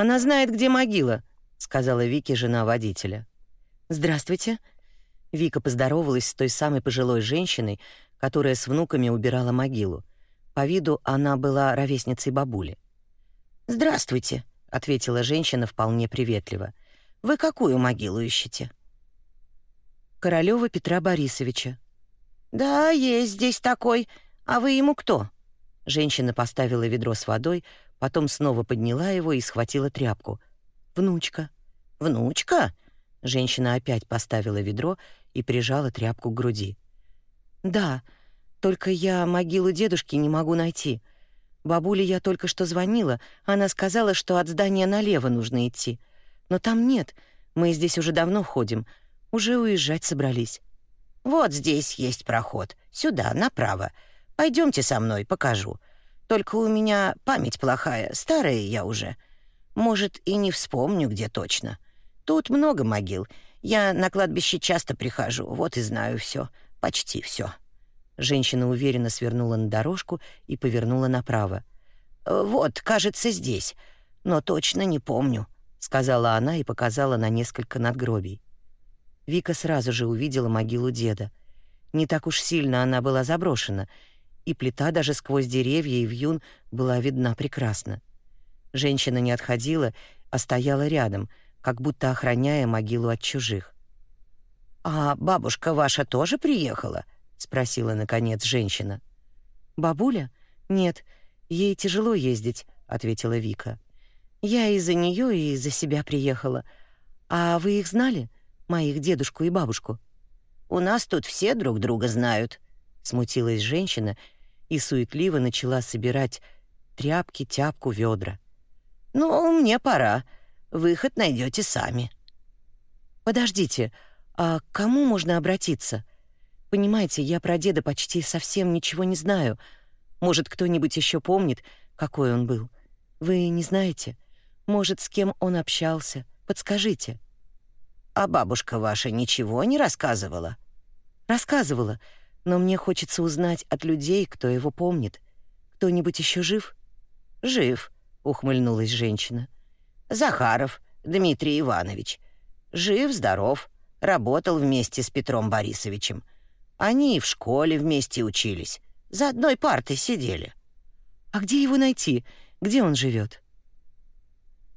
Она знает, где могила», — сказала Вики, жена водителя. «Здравствуйте». Вика поздоровалась с той самой пожилой женщиной, которая с внуками убирала могилу. По виду она была ровесницей бабули. «Здравствуйте», — ответила женщина вполне приветливо. «Вы какую могилу ищете?» Королева Петра Борисовича. «Да, есть здесь такой. А вы ему кто?» Женщина поставила ведро с водой, потом снова подняла его и схватила тряпку. «Внучка». «Внучка?» Женщина опять поставила ведро и прижала тряпку к груди. «Да, только я могилу дедушки не могу найти. Бабуле я только что звонила, она сказала, что от здания налево нужно идти. Но там нет, мы здесь уже давно ходим, уже уезжать собрались». «Вот здесь есть проход, сюда, направо. Пойдемте со мной, покажу. Только у меня память плохая, старая я уже. Может, и не вспомню, где точно. Тут много могил. Я на кладбище часто прихожу, вот и знаю все, почти все. Женщина уверенно свернула на дорожку и повернула направо. «Вот, кажется, здесь, но точно не помню», — сказала она и показала на несколько надгробий. Вика сразу же увидела могилу деда. Не так уж сильно она была заброшена, и плита даже сквозь деревья и вьюн была видна прекрасно. Женщина не отходила, а стояла рядом, как будто охраняя могилу от чужих. «А бабушка ваша тоже приехала?» спросила наконец женщина. Бабуля? Нет, ей тяжело ездить, ответила Вика. Я из-за нее и из-за себя приехала. А вы их знали, моих дедушку и бабушку? У нас тут все друг друга знают, смутилась женщина и суетливо начала собирать тряпки, тяпку, ведра. Ну, мне пора. Выход найдете сами. Подождите, а кому можно обратиться? Понимаете, я про деда почти совсем ничего не знаю. Может, кто-нибудь еще помнит, какой он был? Вы не знаете? Может, с кем он общался? Подскажите. А бабушка ваша ничего не рассказывала? Рассказывала, но мне хочется узнать от людей, кто его помнит. Кто-нибудь еще жив? Жив, ухмыльнулась женщина. Захаров Дмитрий Иванович. Жив, здоров, работал вместе с Петром Борисовичем. Они и в школе вместе учились. За одной партой сидели. А где его найти? Где он живет?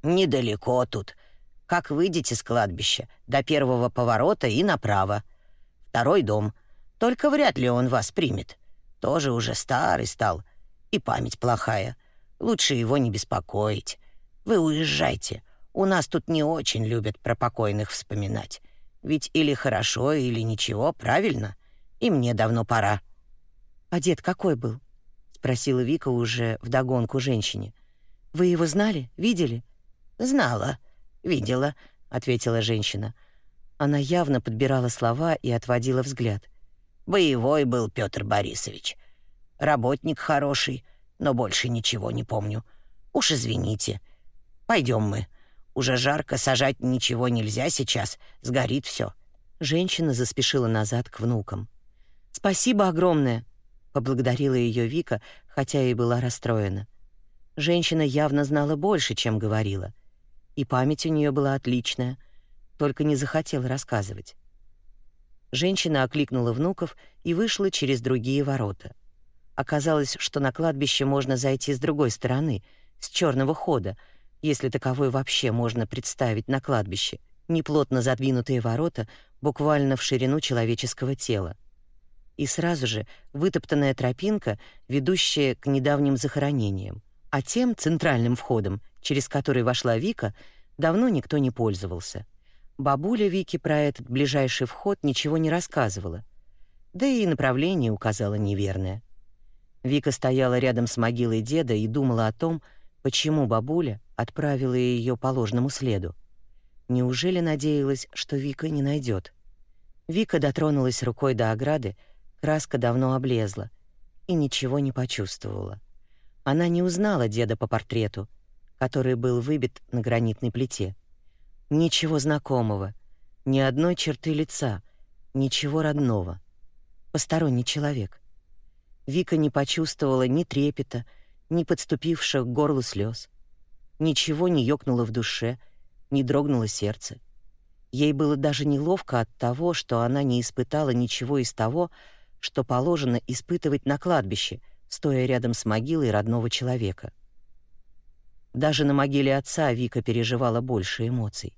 Недалеко тут. Как выйдете с кладбища, до первого поворота и направо. Второй дом. Только вряд ли он вас примет. Тоже уже старый стал. И память плохая. Лучше его не беспокоить. Вы уезжайте. У нас тут не очень любят про покойных вспоминать. Ведь или хорошо, или ничего, правильно? и мне давно пора». «А дед какой был?» — спросила Вика уже вдогонку женщине. «Вы его знали? Видели?» «Знала, видела», — ответила женщина. Она явно подбирала слова и отводила взгляд. «Боевой был Петр Борисович. Работник хороший, но больше ничего не помню. Уж извините. Пойдем мы. Уже жарко, сажать ничего нельзя сейчас, сгорит все. Женщина заспешила назад к внукам. Спасибо огромное, поблагодарила ее Вика, хотя и была расстроена. Женщина явно знала больше, чем говорила, и память у нее была отличная, только не захотела рассказывать. Женщина окликнула внуков и вышла через другие ворота. Оказалось, что на кладбище можно зайти с другой стороны, с черного хода, если таковой вообще можно представить на кладбище. Неплотно задвинутые ворота буквально в ширину человеческого тела и сразу же вытоптанная тропинка, ведущая к недавним захоронениям. А тем центральным входом, через который вошла Вика, давно никто не пользовался. Бабуля Вики про этот ближайший вход ничего не рассказывала. Да и направление указала неверное. Вика стояла рядом с могилой деда и думала о том, почему бабуля отправила ее по ложному следу. Неужели надеялась, что Вика не найдет? Вика дотронулась рукой до ограды, Краска давно облезла и ничего не почувствовала. Она не узнала деда по портрету, который был выбит на гранитной плите. Ничего знакомого, ни одной черты лица, ничего родного. Посторонний человек. Вика не почувствовала ни трепета, ни подступивших к горлу слез. Ничего не ёкнуло в душе, не дрогнуло сердце. Ей было даже неловко от того, что она не испытала ничего из того, что положено испытывать на кладбище, стоя рядом с могилой родного человека. Даже на могиле отца Вика переживала больше эмоций.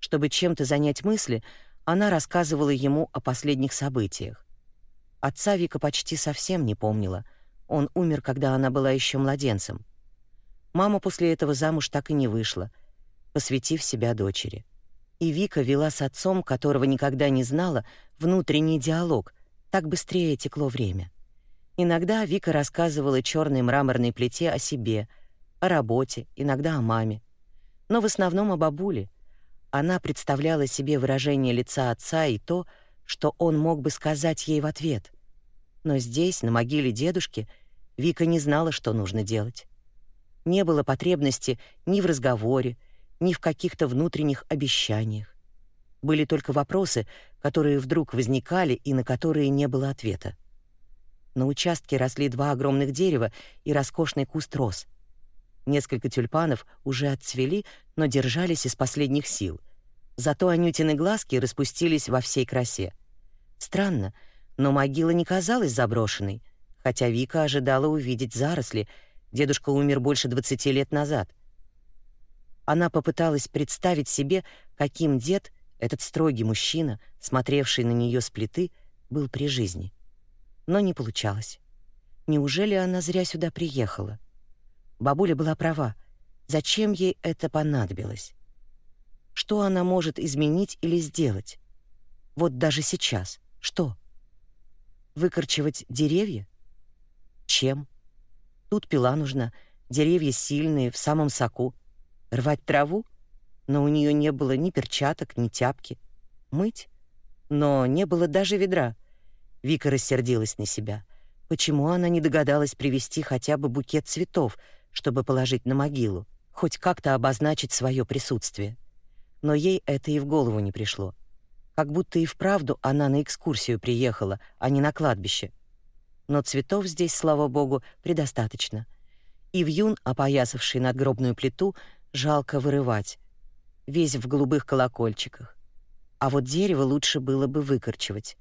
Чтобы чем-то занять мысли, она рассказывала ему о последних событиях. Отца Вика почти совсем не помнила. Он умер, когда она была еще младенцем. Мама после этого замуж так и не вышла, посвятив себя дочери. И Вика вела с отцом, которого никогда не знала, внутренний диалог. Так быстрее текло время. Иногда Вика рассказывала черной мраморной плите о себе, о работе, иногда о маме. Но в основном о бабуле. Она представляла себе выражение лица отца и то, что он мог бы сказать ей в ответ. Но здесь, на могиле дедушки, Вика не знала, что нужно делать. Не было потребности ни в разговоре, ни в каких-то внутренних обещаниях. Были только вопросы, которые вдруг возникали и на которые не было ответа. На участке росли два огромных дерева и роскошный куст роз. Несколько тюльпанов уже отцвели, но держались из последних сил. Зато анютины глазки распустились во всей красе. Странно, но могила не казалась заброшенной, хотя Вика ожидала увидеть заросли. Дедушка умер больше 20 лет назад — она попыталась представить себе, каким дед, этот строгий мужчина, смотревший на нее с плиты, был при жизни. Но не получалось. Неужели она зря сюда приехала? Бабуля была права. Зачем ей это понадобилось? Что она может изменить или сделать? Вот даже сейчас. Что? Выкорчевать деревья? Чем? Тут пила нужна. Деревья сильные, в самом соку. Рвать траву? Но у нее не было ни перчаток, ни тяпки. Мыть? Но не было даже ведра. Вика рассердилась на себя. Почему она не догадалась привезти хотя бы букет цветов, чтобы положить на могилу, хоть как-то обозначить свое присутствие? Но ей это и в голову не пришло. Как будто и вправду она на экскурсию приехала, а не на кладбище. Но цветов здесь, слава богу, предостаточно. И вьюн, опоясавший надгробную плиту, жалко вырывать, весь в голубых колокольчиках. А вот дерево лучше было бы выкорчевать.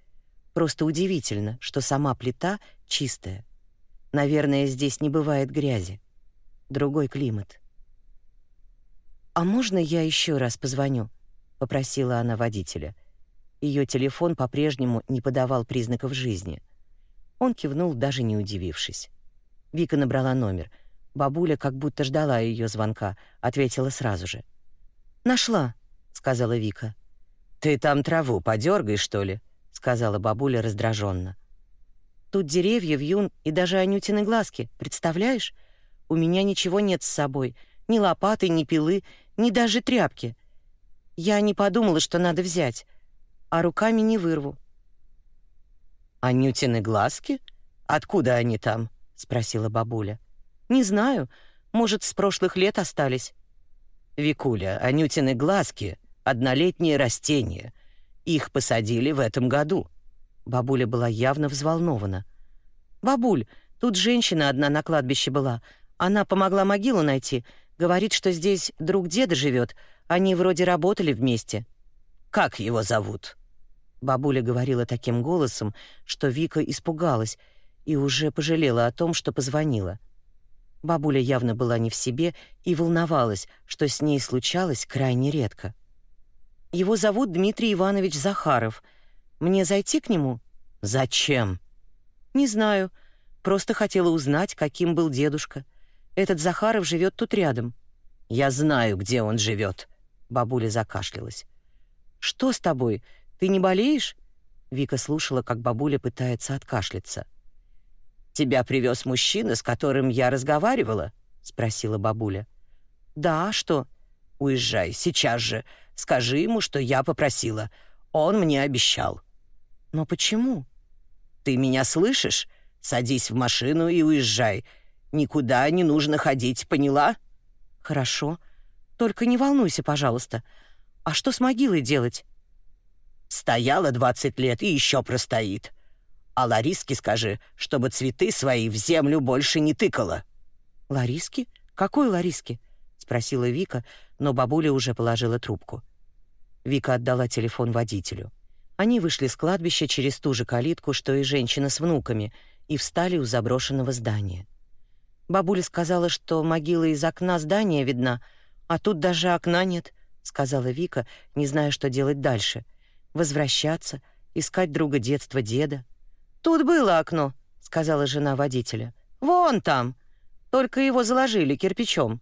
Просто удивительно, что сама плита чистая. Наверное, здесь не бывает грязи. Другой климат. «А можно я еще раз позвоню?» — попросила она водителя. Ее телефон по-прежнему не подавал признаков жизни. Он кивнул, даже не удивившись. Вика набрала номер — Бабуля, как будто ждала ее звонка, ответила сразу же. «Нашла», — сказала Вика. «Ты там траву подергай, что ли?» — сказала бабуля раздраженно. «Тут деревья, вьюн и даже анютины глазки, представляешь? У меня ничего нет с собой, ни лопаты, ни пилы, ни даже тряпки. Я не подумала, что надо взять, а руками не вырву». «Анютины глазки? Откуда они там?» — спросила бабуля. Не знаю, может, с прошлых лет остались. Викуля, анютины глазки — однолетние растения. Их посадили в этом году. Бабуля была явно взволнована. «Бабуль, тут женщина одна на кладбище была. Она помогла могилу найти. Говорит, что здесь друг деда живет. Они вроде работали вместе». «Как его зовут?» Бабуля говорила таким голосом, что Вика испугалась и уже пожалела о том, что позвонила. Бабуля явно была не в себе и волновалась, что с ней случалось крайне редко. Его зовут Дмитрий Иванович Захаров. Мне зайти к нему? Зачем? Не знаю. Просто хотела узнать, каким был дедушка. Этот Захаров живет тут рядом. Я знаю, где он живет. Бабуля закашлялась. Что с тобой? Ты не болеешь? Вика слушала, как бабуля пытается откашляться. Тебя привез мужчина, с которым я разговаривала?» — спросила бабуля. «Да, а что?» «Уезжай, сейчас же. Скажи ему, что я попросила. Он мне обещал». «Но почему?» «Ты меня слышишь? Садись в машину и уезжай. Никуда не нужно ходить, поняла?» «Хорошо. Только не волнуйся, пожалуйста. А что с могилой делать?» «Стояла двадцать лет и еще простоит. А Лариске скажи, чтобы цветы свои в землю больше не тыкала». «Лариске? Какой Лариске?» — спросила Вика, но бабуля уже положила трубку. Вика отдала телефон водителю. Они вышли с кладбища через ту же калитку, что и женщина с внуками, и встали у заброшенного здания. Бабуля сказала, что могила из окна здания видна, а тут даже окна нет, сказала Вика, не зная, что делать дальше. Возвращаться, искать друга детства деда. Тут было окно, сказала жена водителя. Вон там. Только его заложили кирпичом.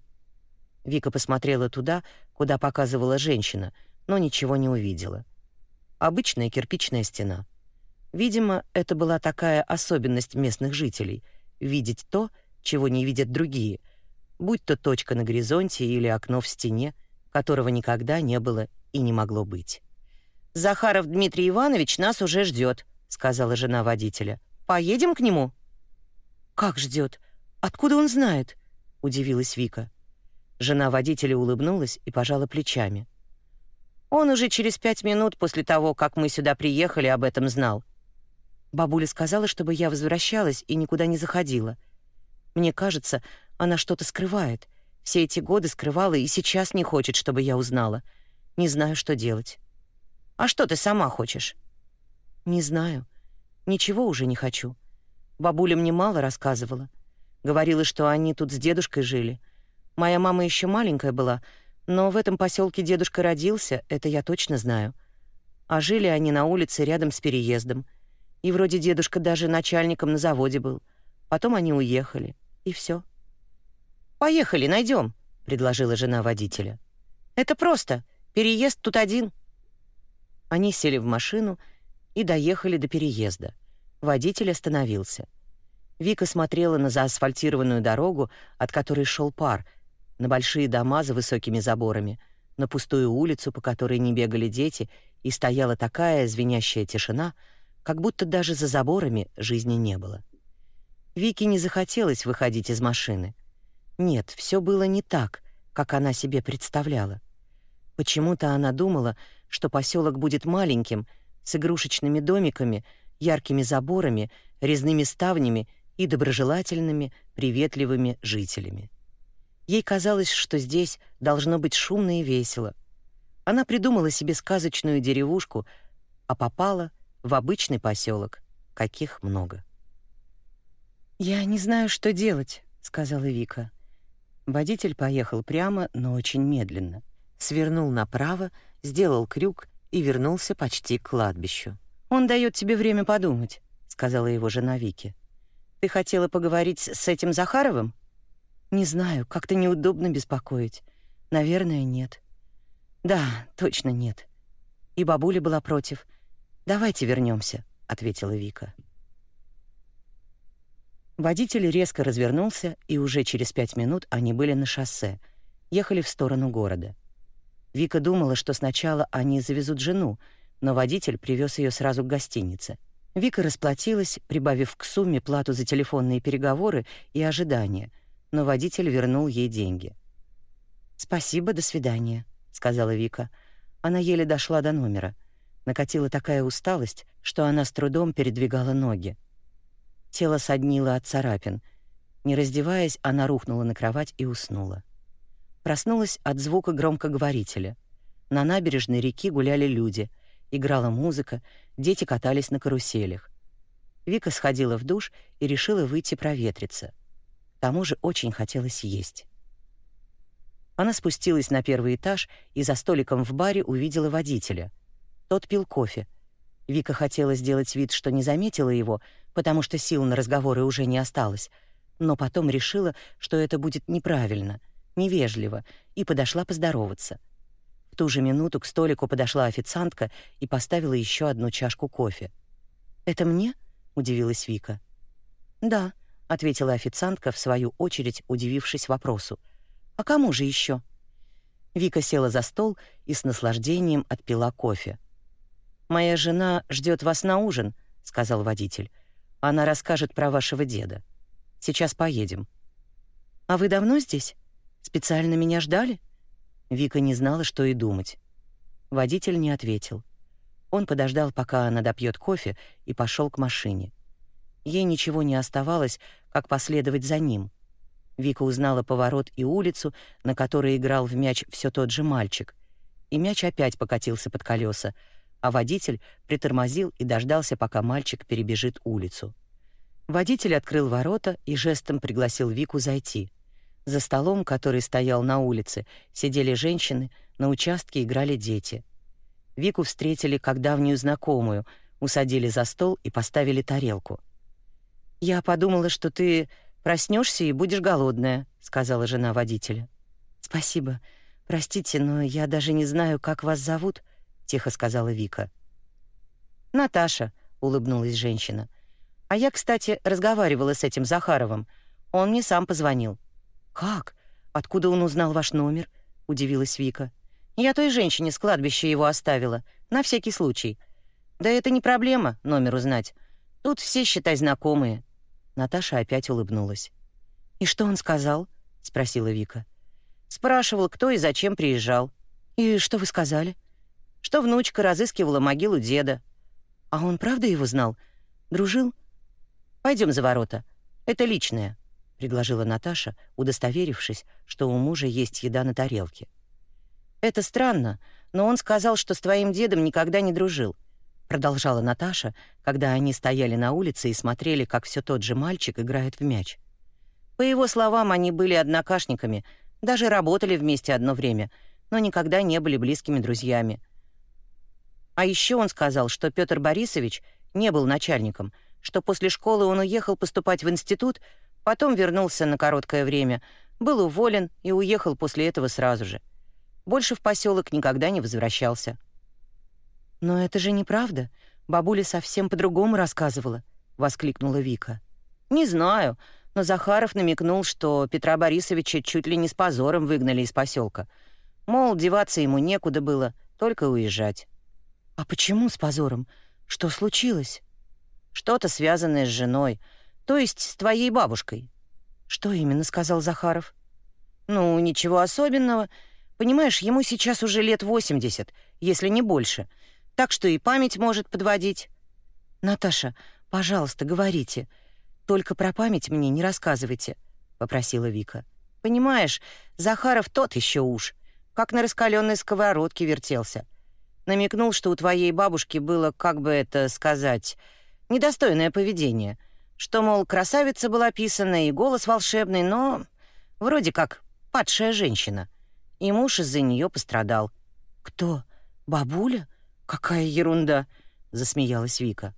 Вика посмотрела туда, куда показывала женщина, но ничего не увидела. Обычная кирпичная стена. Видимо, это была такая особенность местных жителей видеть то, чего не видят другие, будь то точка на горизонте или окно в стене, которого никогда не было и не могло быть. Захаров Дмитрий Иванович нас уже ждет, сказала жена водителя. Поедем к нему. Как ждет? Откуда он знает? удивилась Вика. Жена водителя улыбнулась и пожала плечами. Он уже через пять минут после того, как мы сюда приехали, об этом знал. Бабуля сказала, чтобы я возвращалась и никуда не заходила. Мне кажется, она что-то скрывает. Все эти годы скрывала и сейчас не хочет, чтобы я узнала. Не знаю, что делать. А что ты сама хочешь? Не знаю. Ничего уже не хочу. Бабуля мне мало рассказывала. Говорила, что они тут с дедушкой жили. Моя мама еще маленькая была, но в этом поселке дедушка родился, это я точно знаю. А жили они на улице рядом с переездом. И вроде дедушка даже начальником на заводе был. Потом они уехали, и все. Поехали, найдем, предложила жена водителя. Это просто. Переезд тут один. Они сели в машину и доехали до переезда. Водитель остановился. Вика смотрела на заасфальтированную дорогу, от которой шел пар, на большие дома за высокими заборами, на пустую улицу, по которой не бегали дети, и стояла такая звенящая тишина, как будто даже за заборами жизни не было. Вике не захотелось выходить из машины. Нет, все было не так, как она себе представляла. Почему-то она думала, что поселок будет маленьким, с игрушечными домиками, яркими заборами, резными ставнями и доброжелательными, приветливыми жителями. Ей казалось, что здесь должно быть шумно и весело. Она придумала себе сказочную деревушку, а попала в обычный поселок, каких много. «Я не знаю, что делать», — сказала Вика. Водитель поехал прямо, но очень медленно. Свернул направо, сделал крюк и вернулся почти к кладбищу. «Он дает тебе время подумать», — сказала его жена Вики. «Ты хотела поговорить с этим Захаровым?» «Не знаю, как-то неудобно беспокоить. Наверное, нет». «Да, точно нет». И бабуля была против. «Давайте вернемся, ответила Вика. Водитель резко развернулся, и уже через пять минут они были на шоссе, ехали в сторону города. Вика думала, что сначала они завезут жену, но водитель привез ее сразу к гостинице. Вика расплатилась, прибавив к сумме плату за телефонные переговоры и ожидания, но водитель вернул ей деньги. «Спасибо, до свидания», — сказала Вика. Она еле дошла до номера. Накатила такая усталость, что она с трудом передвигала ноги. Тело соднило от царапин. Не раздеваясь, она рухнула на кровать и уснула. Проснулась от звука громкоговорителя. На набережной реки гуляли люди, играла музыка, дети катались на каруселях. Вика сходила в душ и решила выйти проветриться. К тому же очень хотелось есть. Она спустилась на первый этаж и за столиком в баре увидела водителя. Тот пил кофе. Вика хотела сделать вид, что не заметила его, потому что сил на разговоры уже не осталось, но потом решила, что это будет неправильно, невежливо, и подошла поздороваться. В ту же минуту к столику подошла официантка и поставила еще одну чашку кофе. «Это мне?» — удивилась Вика. «Да», — ответила официантка, в свою очередь удивившись вопросу. «А кому же еще?» Вика села за стол и с наслаждением отпила кофе. «Моя жена ждет вас на ужин», — сказал водитель. Она расскажет про вашего деда. Сейчас поедем. А вы давно здесь? Специально меня ждали? Вика не знала, что и думать. Водитель не ответил. Он подождал, пока она допьет кофе, и пошел к машине. Ей ничего не оставалось, как последовать за ним. Вика узнала поворот и улицу, на которой играл в мяч все тот же мальчик. И мяч опять покатился под колеса, а водитель притормозил и дождался, пока мальчик перебежит улицу. Водитель открыл ворота и жестом пригласил Вику зайти. За столом, который стоял на улице, сидели женщины, на участке играли дети. Вику встретили как давнюю знакомую, усадили за стол и поставили тарелку. «Я подумала, что ты проснешься и будешь голодная», — сказала жена водителя. «Спасибо. Простите, но я даже не знаю, как вас зовут», — тихо сказала Вика. «Наташа», — улыбнулась женщина. А я, кстати, разговаривала с этим Захаровым. Он мне сам позвонил. Как? Откуда он узнал ваш номер? удивилась Вика. Я той женщине с кладбища его оставила, на всякий случай. Да это не проблема номер узнать. Тут все считай знакомые. Наташа опять улыбнулась. И что он сказал? спросила Вика. Спрашивал, кто и зачем приезжал. И что вы сказали? Что внучка разыскивала могилу деда. А он правда его знал? Дружил? Пойдем за ворота. Это личное», — предложила Наташа, удостоверившись, что у мужа есть еда на тарелке. «Это странно, но он сказал, что с твоим дедом никогда не дружил», — продолжала Наташа, когда они стояли на улице и смотрели, как все тот же мальчик играет в мяч. По его словам, они были однокашниками, даже работали вместе одно время, но никогда не были близкими друзьями. А еще он сказал, что Петр Борисович не был начальником — что после школы он уехал поступать в институт, потом вернулся на короткое время, был уволен и уехал после этого сразу же. Больше в поселок никогда не возвращался. «Но это же неправда. Бабуля совсем по-другому рассказывала», — воскликнула Вика. «Не знаю, но Захаров намекнул, что Петра Борисовича чуть ли не с позором выгнали из поселка. Мол, деваться ему некуда было, только уезжать». «А почему с позором? Что случилось?» Что-то связанное с женой, то есть с твоей бабушкой. Что именно сказал Захаров? Ну, ничего особенного. Понимаешь, ему сейчас уже лет 80, если не больше. Так что и память может подводить. Наташа, пожалуйста, говорите. Только про память мне не рассказывайте, попросила Вика. Понимаешь, Захаров тот еще уж, как на раскаленной сковородке вертелся. Намекнул, что у твоей бабушки было, как бы это сказать, недостойное поведение, что, мол, красавица была писана и голос волшебный, но вроде как падшая женщина, и муж из-за нее пострадал. «Кто? Бабуля? Какая ерунда!» — засмеялась Вика.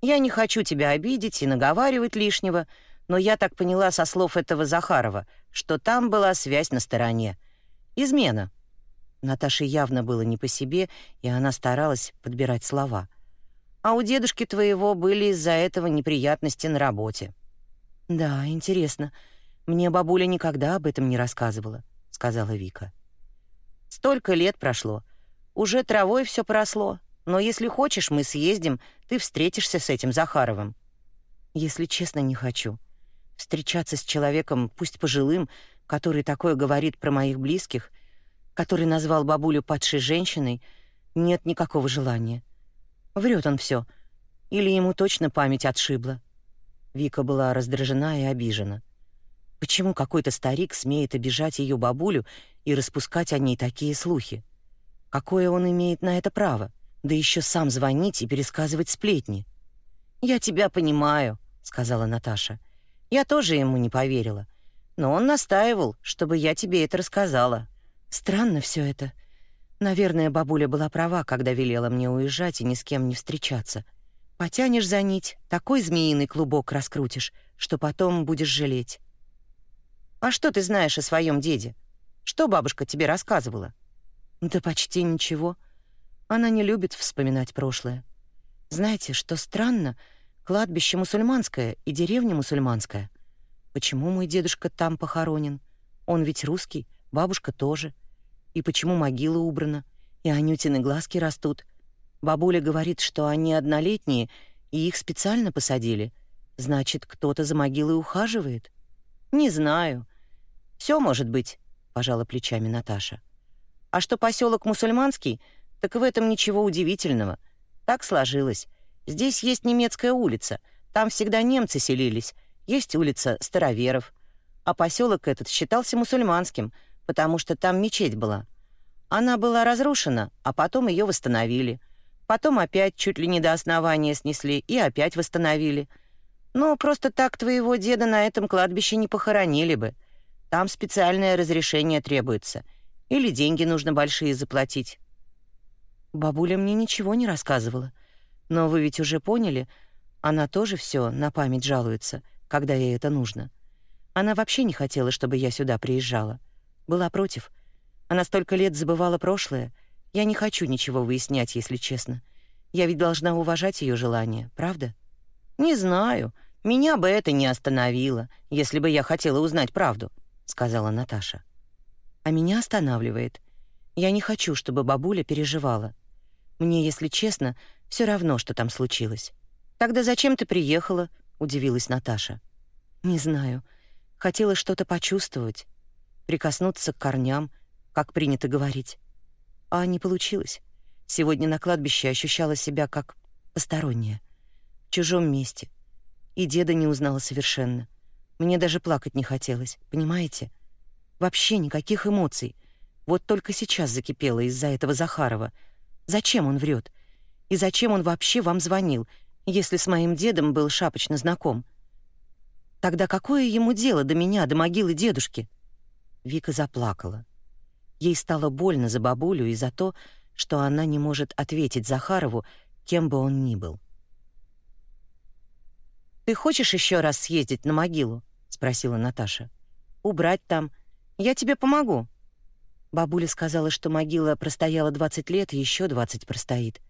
«Я не хочу тебя обидеть и наговаривать лишнего, но я так поняла со слов этого Захарова, что там была связь на стороне. Измена». Наташе явно было не по себе, и она старалась подбирать слова — а у дедушки твоего были из-за этого неприятности на работе». «Да, интересно. Мне бабуля никогда об этом не рассказывала», — сказала Вика. «Столько лет прошло. Уже травой все поросло. Но если хочешь, мы съездим, ты встретишься с этим Захаровым». «Если честно, не хочу. Встречаться с человеком, пусть пожилым, который такое говорит про моих близких, который назвал бабулю падшей женщиной, нет никакого желания. Врет он все. Или ему точно память отшибла. Вика была раздражена и обижена. Почему какой-то старик смеет обижать ее бабулю и распускать о ней такие слухи? Какое он имеет на это право? Да еще сам звонить и пересказывать сплетни. «Я тебя понимаю», — сказала Наташа. «Я тоже ему не поверила. Но он настаивал, чтобы я тебе это рассказала. Странно все это. Наверное, бабуля была права, когда велела мне уезжать и ни с кем не встречаться. Потянешь за нить, такой змеиный клубок раскрутишь, что потом будешь жалеть. А что ты знаешь о своем деде? Что бабушка тебе рассказывала? Да почти ничего. Она не любит вспоминать прошлое. Знаете, что странно? Кладбище мусульманское и деревня мусульманская. Почему мой дедушка там похоронен? Он ведь русский, бабушка тоже — и почему могила убрана, и Анютины глазки растут. Бабуля говорит, что они однолетние, и их специально посадили. Значит, кто-то за могилой ухаживает? Не знаю. Все может быть, пожала плечами Наташа. А что поселок мусульманский, так в этом ничего удивительного. Так сложилось. Здесь есть немецкая улица, там всегда немцы селились, есть улица Староверов, а поселок этот считался мусульманским, потому что там мечеть была. Она была разрушена, а потом ее восстановили. Потом опять чуть ли не до основания снесли и опять восстановили. Но просто так твоего деда на этом кладбище не похоронили бы. Там специальное разрешение требуется. Или деньги нужно большие заплатить. Бабуля мне ничего не рассказывала. Но вы ведь уже поняли, она тоже все на память жалуется, когда ей это нужно. Она вообще не хотела, чтобы я сюда приезжала. Была против. Она столько лет забывала прошлое. Я не хочу ничего выяснять, если честно. Я ведь должна уважать ее желания, правда? Не знаю. Меня бы это не остановило, если бы я хотела узнать правду, сказала Наташа. А меня останавливает. Я не хочу, чтобы бабуля переживала. Мне, если честно, все равно, что там случилось. Тогда зачем ты приехала? удивилась Наташа. Не знаю. Хотела что-то почувствовать, прикоснуться к корням, как принято говорить. А не получилось. Сегодня на кладбище ощущала себя как посторонняя, в чужом месте. И деда не узнала совершенно. Мне даже плакать не хотелось, понимаете? Вообще никаких эмоций. Вот только сейчас закипела из-за этого Захарова. Зачем он врет? И зачем он вообще вам звонил, если с моим дедом был шапочно знаком? Тогда какое ему дело до меня, до могилы дедушки? Вика заплакала. Ей стало больно за бабулю и за то, что она не может ответить Захарову, кем бы он ни был. Ты хочешь еще раз съездить на могилу? спросила Наташа. Убрать там. Я тебе помогу. Бабуля сказала, что могила простояла 20 лет и еще 20 простоит.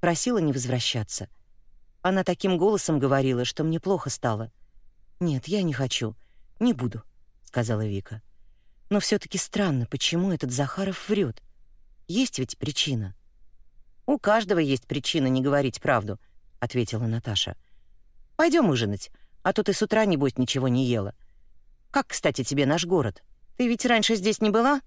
Просила не возвращаться. Она таким голосом говорила, что мне плохо стало. «Нет, я не хочу. Не буду», — сказала Вика. «Но все таки странно, почему этот Захаров врет. Есть ведь причина». «У каждого есть причина не говорить правду», — ответила Наташа. Пойдем ужинать, а то ты с утра, небось, ничего не ела. Как, кстати, тебе наш город? Ты ведь раньше здесь не была?»